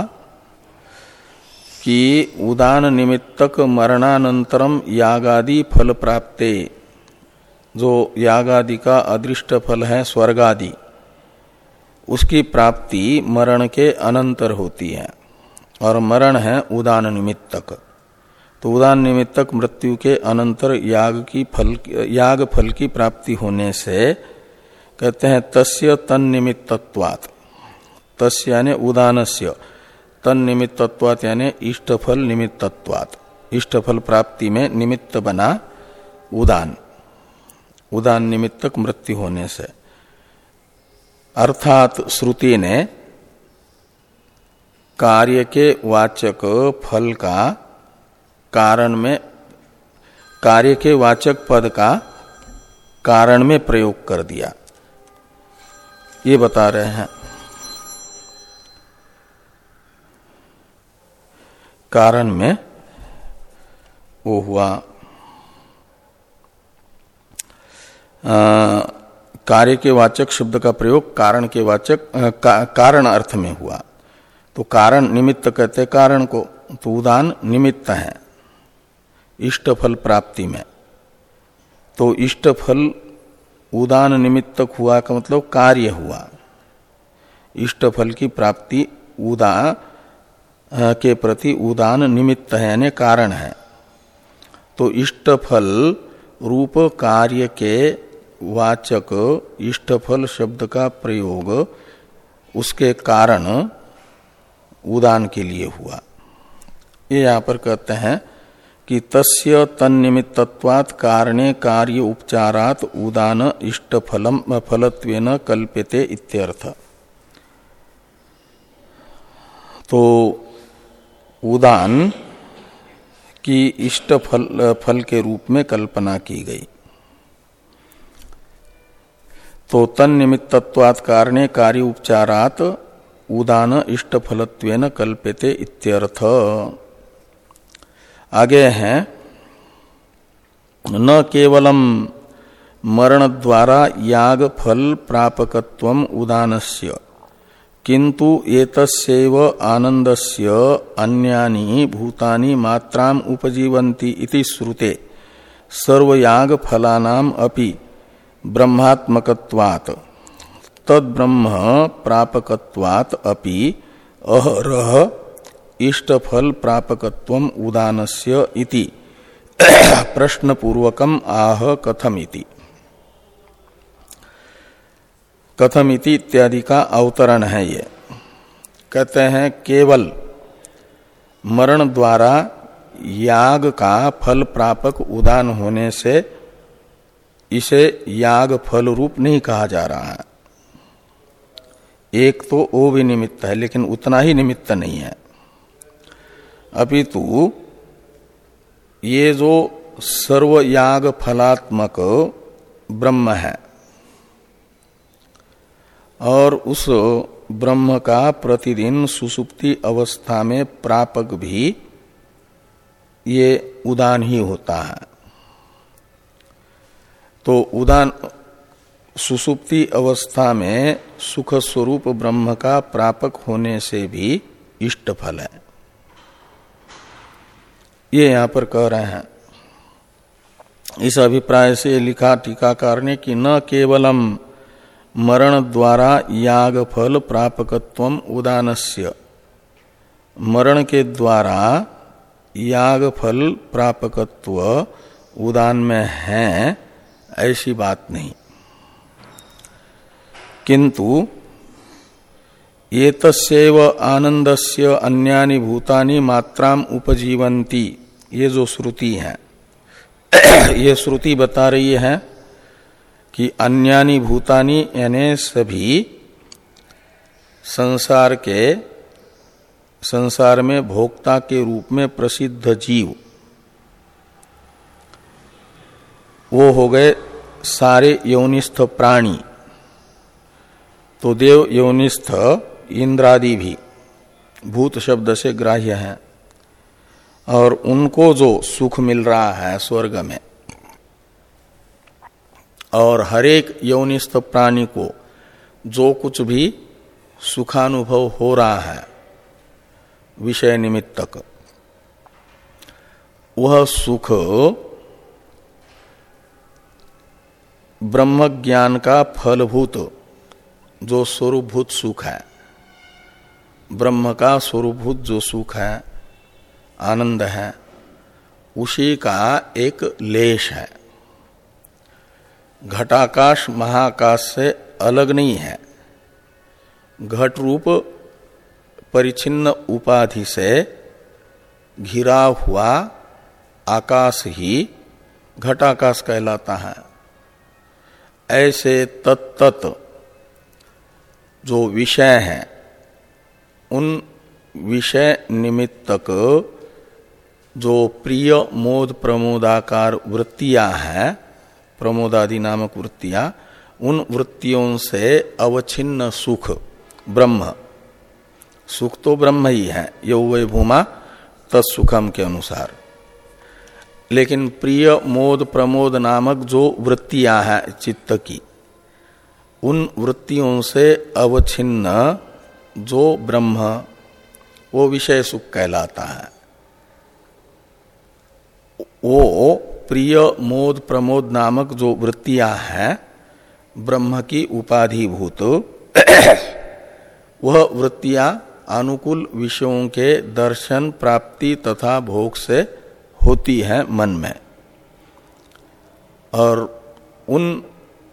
कि उदान निमित्तक मरणानंतरम यागादि फल प्राप्ते। जो यागादि का अदृष्ट फल है, स्वर्गादि। उसकी प्राप्ति मरण के अनंतर होती है। और मरण है उदान निमित्तक तो उदान निमित्तक मृत्यु के अनंतर याग की फल, याग फल की प्राप्ति होने से कहते हैं, तस्य तन निमित्तत्वात् तस्य यानी उदानस्य। तन निमित्तत्वात यानी इष्टफल निमित्तत्वात इष्टफल प्राप्ति में निमित्त बना उदान। उदान निमित्तक मृत्यु होने से। अर्थात श्रुति ने कार्य के वाचक फल का कारण में, कार्य के वाचक पद का कारण में प्रयोग कर दिया। ये बता रहे हैं। कारण में वो हुआ। कार्य के वाचक शब्द का प्रयोग कारण के वाचक का, कारण अर्थ में हुआ। तो कारण निमित्त कहते कारण को तो उदान निमित्त है इष्ट फल प्राप्ति में। तो इष्ट फल उदान निमित्तक हुआ का मतलब कार्य हुआ। इष्ट फल की प्राप्ति उदा के प्रति उदान निमित्त है यानी कारण है। तो इष्टफल रूप कार्य के वाचक इष्टफल शब्द का प्रयोग उसके कारण उदान के लिए हुआ। ये यहाँ पर कहते हैं कि तस्य तन्निमित्तत्वात् कारणे कार्य उपचारात उदान इष्ट फलम फलत्वेन कल्प्यते इत्यर्थ। तो उदान की इष्ट फल फल के रूप में कल्पना की गई। तो तन निमित्तत्वात् कारणे कार्य उपचारात उदान इष्ट फलत्वेन कल्प्यते इत्यर्थ। आगे हैं, न केवलम मरण द्वारा याग फल प्रापकत्व उदानस्य। किंतु एतस्यैव आनंदस्य अन्यानि भूतानि मात्राम उपजीवन्ति इति श्रुते। सर्वयाग फलानाम अपि ब्रह्मात्मकत्वात्। तद ब्रह्म प्रापकत्वात् अपि अहरह इष्टफल प्रापकत्व उदानस्य इति। प्रश्नपूर्वकम आह कथमिति। कथमिति इत्यादि का अवतरण है ये। कहते हैं, केवल मरण द्वारा याग का फल प्रापक उदान होने से इसे याग फल रूप नहीं कहा जा रहा है। एक तो वो भी निमित्त है, लेकिन उतना ही निमित्त नहीं है। अपितु ये जो सर्वयाग फलात्मक ब्रह्म है और उस ब्रह्म का प्रतिदिन सुसुप्ति अवस्था में प्रापक भी ये उदान ही होता है। तो उदान, सुसुप्ति अवस्था में सुख स्वरूप ब्रह्म का प्रापक होने से भी इष्ट फल है। ये यहाँ पर कह रहे हैं। इस अभिप्राय से लिखा टीकाकार ने कि न केवलम मरण द्वारा याग फल प्रापकत्व उदानस्य। मरण के द्वारा याग फल प्रापकत्व उदान में है, ऐसी बात नहीं। किंतु ये तस्व आनंदस्य अन्यानि भूतानि मात्राम उपजीवंती ये जो श्रुति है, ये श्रुति बता रही है कि अन्यानी भूतानी यानी सभी संसार के, संसार में भोक्ता के रूप में प्रसिद्ध जीव। वो हो गए सारे यौनिस्थ प्राणी। तो देव यौनिस्थ इंद्रादि भी भूत शब्द से ग्राह्य हैं। और उनको जो सुख मिल रहा है स्वर्ग में और हरेक यौनिस्थ प्राणी को जो कुछ भी सुखानुभव हो रहा है, विषय निमित्तक, वह सुख ब्रह्म ज्ञान का फलभूत, जो स्वरूपभूत सुख है। ब्रह्म का स्वरूपभूत जो सुख है, आनंद है, उसी का एक लेश है। घटाकाश महाकाश से अलग नहीं है। घट रूप परिचिन्न उपाधि से घिरा हुआ आकाश ही घटाकाश कहलाता है। ऐसे तत्त जो विषय है, उन विषय निमित्तक जो प्रिय मोद प्रमोदाकार वृत्तियाँ हैं प्रमोदादि नामक वृत्तियाँ उन वृत्तियों से अवच्छिन्न सुख, ब्रह्म। सुख तो ब्रह्म ही है, यौ भूमा, तत्सुखम के अनुसार। लेकिन प्रिय मोद प्रमोद नामक जो वृत्तियाँ हैं, चित्त की, उन वृत्तियों से अवच्छिन्न जो ब्रह्म, वो विषय सुख कहलाता है। वो प्रिय मोद प्रमोद नामक जो वृत्तियाँ हैं, ब्रह्म की उपाधिभूत, वह वृत्तियाँ अनुकूल विषयों के दर्शन, प्राप्ति तथा भोग से होती हैं मन में। और उन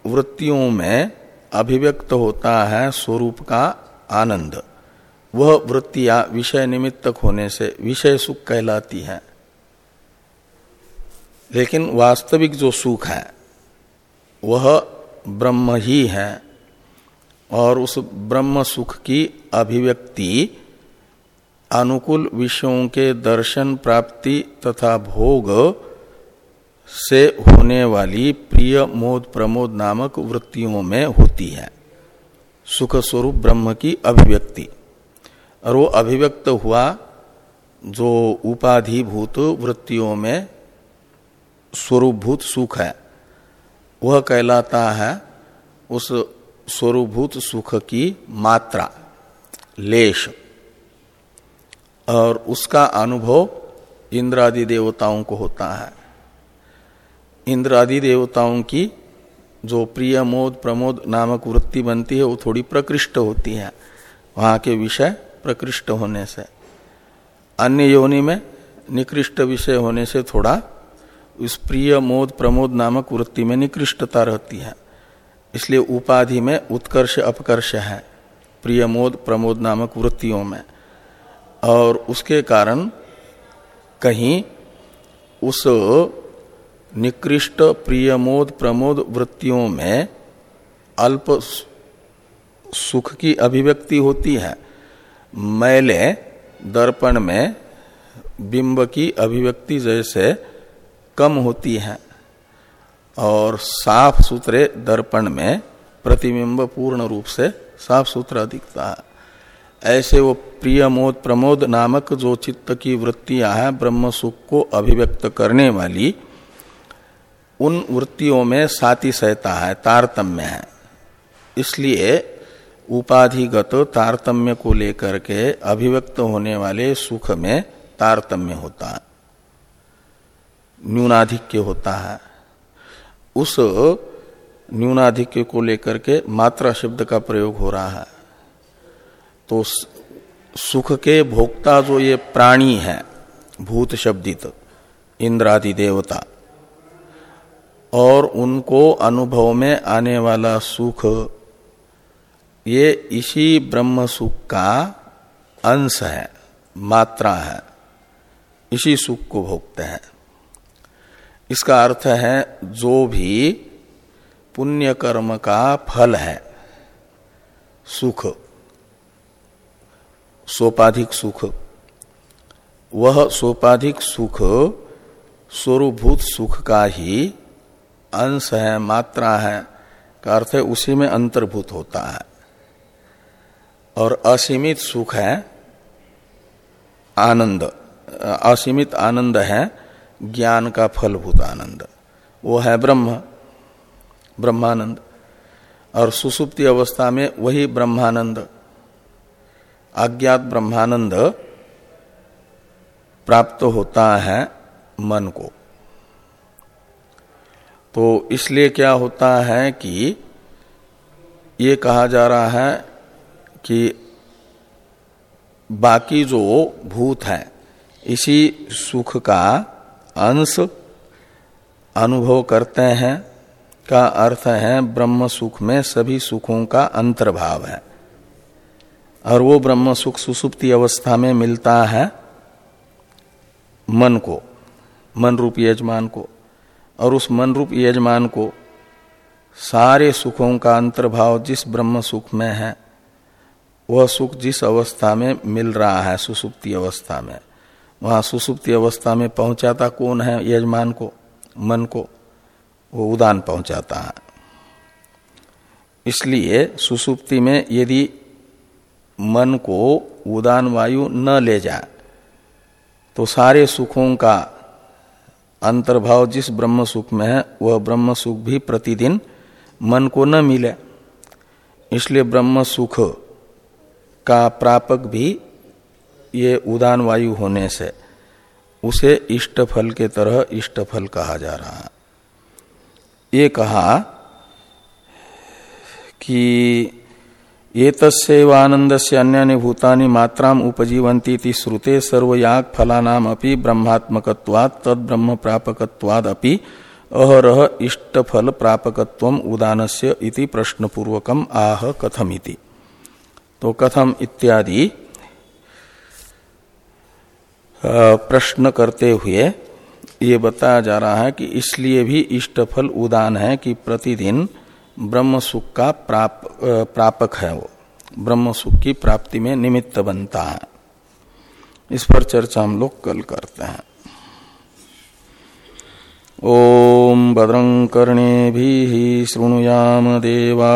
वृत्तियों में अभिव्यक्त होता है स्वरूप का आनंद। वह वृत्तियाँ विषय निमित्तक होने से विषय सुख कहलाती हैं। लेकिन वास्तविक जो सुख है, वह ब्रह्म ही है और उस ब्रह्म सुख की अभिव्यक्ति अनुकूल विषयों के दर्शन, प्राप्ति तथा भोग से होने वाली प्रिय मोद प्रमोद नामक वृत्तियों में होती है। सुख स्वरूप ब्रह्म की अभिव्यक्ति। और वो अभिव्यक्त हुआ जो उपाधिभूत वृत्तियों में स्वरूपभूत सुख है। वह कहलाता है उस स्वरूभूत सुख की मात्रा, लेश। और उसका अनुभव इंद्रादि देवताओं को होता है। इंद्रादि देवताओं की जो प्रिय, मोद, प्रमोद नामक वृत्ति बनती है, वो थोड़ी प्रकृष्ट होती है। वहाँ के विषय प्रकृष्ट होने से। अन्य योनि में निकृष्ट विषय होने से थोड़ा उस प्रिय मोद प्रमोद नामक वृत्ति में निकृष्टता रहती है। इसलिए उपाधि में उत्कर्ष अपकर्ष है प्रिय मोद प्रमोद नामक वृत्तियों में। और उसके कारण कहीं उस निकृष्ट प्रियमोद प्रमोद वृत्तियों में अल्प सुख की अभिव्यक्ति होती है। मैले दर्पण में बिंब की अभिव्यक्ति जैसे कम होती है। और साफ़ सुथरे दर्पण में प्रतिबिंब पूर्ण रूप से साफ़ सुथरा दिखता है। ऐसे वो प्रिय मोद प्रमोद नामक जो चित्त की वृत्तियाँ हैं, ब्रह्म सुख को अभिव्यक्त करने वाली, उन वृत्तियों में साति सहता है, तारतम्य है। इसलिए उपाधिगत तारतम्य को लेकर के अभिव्यक्त होने वाले सुख में तारतम्य होता है। न्यूनाधिक्य होता है। उस न्यूनाधिक्य को लेकर के मात्रा शब्द का प्रयोग हो रहा है। तो सुख के भोक्ता जो ये प्राणी है, भूत शब्दित, इंद्रादि देवता, और उनको अनुभव में आने वाला सुख, ये इसी ब्रह्म सुख का अंश है, मात्रा है। इसी सुख को भोगते हैं। इसका अर्थ है, जो भी पुण्य कर्म का फल है, सुख, सोपाधिक सुख, वह सोपाधिक सुख स्वरूभूत सुख का ही अंश है, मात्रा है, का अर्थ है, उसी में अंतर्भूत होता है। और असीमित सुख है, आनंद, असीमित आनंद है ज्ञान का फलभूत आनंद। वो है ब्रह्म, ब्रह्मानंद। और सुसुप्ति अवस्था में वही ब्रह्मानंद। अज्ञात ब्रह्मानंद प्राप्त होता है मन को। तो इसलिए क्या होता है कि ये कहा जा रहा है कि बाकी जो भूत है, इसी सुख का अंश अनुभव करते हैं का अर्थ है ब्रह्म सुख में सभी सुखों का अंतर्भाव है। और वो ब्रह्म सुख सुसुप्ति अवस्था में मिलता है मन को, मन रूप यजमान को। और उस मन रूप यजमान को सारे सुखों का अंतर्भाव जिस ब्रह्म सुख में है, वह सुख जिस अवस्था में मिल रहा है, सुसुप्ति अवस्था में। वहाँ सुसुप्ति अवस्था में पहुंचाता कौन है यजमान को, मन को? वो उदान पहुंचाता है। इसलिए सुसुप्ति में यदि मन को उदान वायु न ले जाए तो सारे सुखों का अंतर्भाव जिस ब्रह्म सुख में है, वह ब्रह्म सुख भी प्रतिदिन मन को न मिले। इसलिए ब्रह्म सुख का प्रापक भी ये उदान वायु होने से उसे इष्ट फल के तरह इष्ट फल कहा जा रहा है। ये कहा कि ये तस्वानंद से अन्य भूतानि मात्रा उपजीवंती श्रुते सर्वयाग फलानाम अपि ब्रह्मात्मकवाद प्रापकवाद अहरह इष्ट फल प्रापकत्व उदानस्य इति प्रश्न पूर्वकम आह कथमिति। तो कथम इत्यादि प्रश्न करते हुए ये बताया जा रहा है कि इसलिए भी इष्टफल उदान है कि प्रतिदिन ब्रह्म सुख का प्राप, प्रापक है वो। ब्रह्म सुख की प्राप्ति में निमित्त बनता है। इस पर चर्चा हम लोग कल करते हैं। ओम भद्रं कर्णे भी शृणुयाम देवा।